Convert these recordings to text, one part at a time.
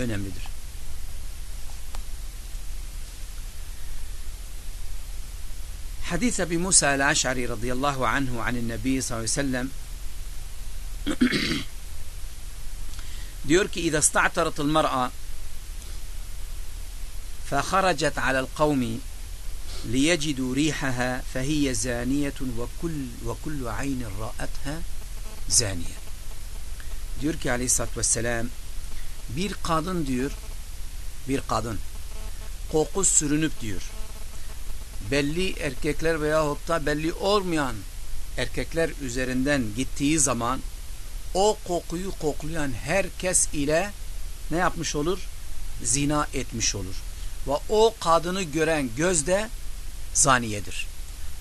önemlidir. حديث أبي موسى الأشعري رضي الله عنه عن النبي صلى الله عليه وسلم diyor ki إذا استعترت المرأة فخرجت على القوم ليجدوا ريحها فهي زانية وكل وكل عين رأتها زانية diyor ki aleyhissalatü vesselam bir kadın diyor bir kadın koku sürünüp diyor belli erkekler veyahut da belli olmayan erkekler üzerinden gittiği zaman o kokuyu koklayan herkes ile ne yapmış olur? Zina etmiş olur. Ve o kadını gören göz de zaniyedir.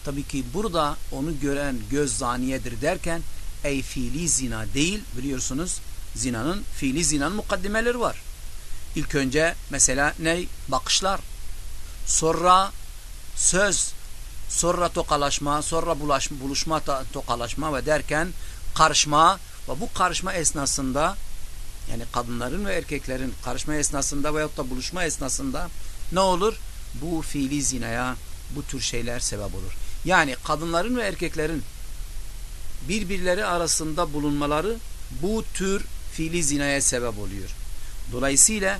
Tabii ki burada onu gören göz zaniyedir derken ey fiili zina değil biliyorsunuz zinanın fiili zinanın mukaddimeleri var. İlk önce mesela ne? Bakışlar. Sonra söz. Sonra tokalaşma. Sonra bulaşma, buluşma tokalaşma ve derken karışma ve bu karışma esnasında yani kadınların ve erkeklerin karışma esnasında veyahut da buluşma esnasında ne olur? Bu fiili zinaya bu tür şeyler sebep olur. Yani kadınların ve erkeklerin birbirleri arasında bulunmaları bu tür fiili zinaya sebep oluyor. Dolayısıyla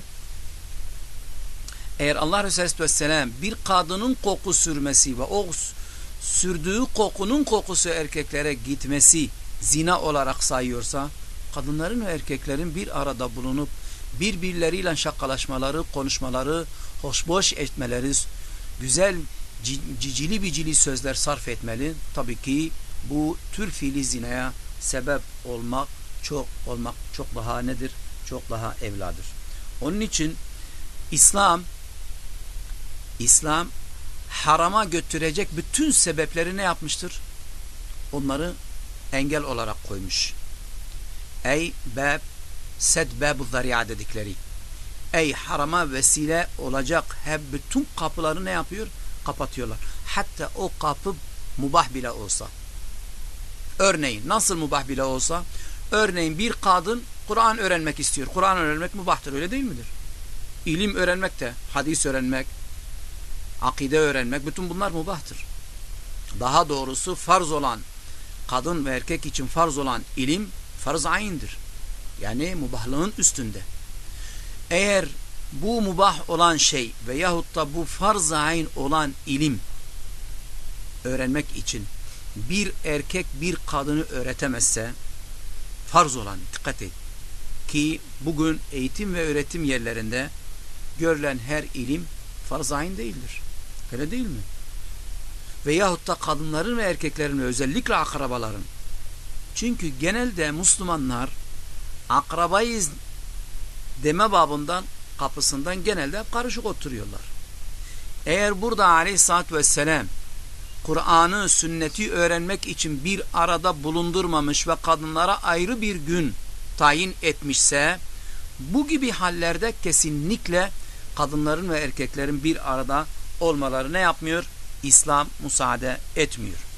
eğer Allah Resulü Aleyhisselam bir kadının koku sürmesi ve o sürdüğü kokunun kokusu erkeklere gitmesi zina olarak sayıyorsa kadınların ve erkeklerin bir arada bulunup birbirleriyle şakalaşmaları, konuşmaları, hoşboş etmeleri, güzel cicili bicili sözler sarf etmeli. Tabii ki bu tür fiili zinaya sebep olmak çok olmak çok daha nedir? Çok daha evladır. Onun için İslam İslam harama götürecek bütün sebepleri ne yapmıştır? Onları engel olarak koymuş. Ey bab sed babu zari'a dedikleri. Ey harama vesile olacak hep bütün kapıları ne yapıyor? Kapatıyorlar. Hatta o kapı mubah bile olsa. Örneğin nasıl mubah bile olsa örneğin bir kadın Kur'an öğrenmek istiyor. Kur'an öğrenmek mubahtır öyle değil midir? İlim öğrenmek de, hadis öğrenmek, akide öğrenmek bütün bunlar mubahtır. Daha doğrusu farz olan kadın ve erkek için farz olan ilim farz ayindir. Yani mubahlığın üstünde. Eğer bu mubah olan şey veyahut da bu farz ayin olan ilim öğrenmek için bir erkek bir kadını öğretemezse farz olan dikkat et ki bugün eğitim ve öğretim yerlerinde görülen her ilim farz değildir. Öyle değil mi? Veyahut da kadınların ve erkeklerin özellikle akrabaların. Çünkü genelde Müslümanlar akrabayız deme babından kapısından genelde karışık oturuyorlar. Eğer burada aleyhissalatü vesselam Kur'an'ı, sünneti öğrenmek için bir arada bulundurmamış ve kadınlara ayrı bir gün tayin etmişse bu gibi hallerde kesinlikle kadınların ve erkeklerin bir arada olmaları ne yapmıyor? İslam müsaade etmiyor.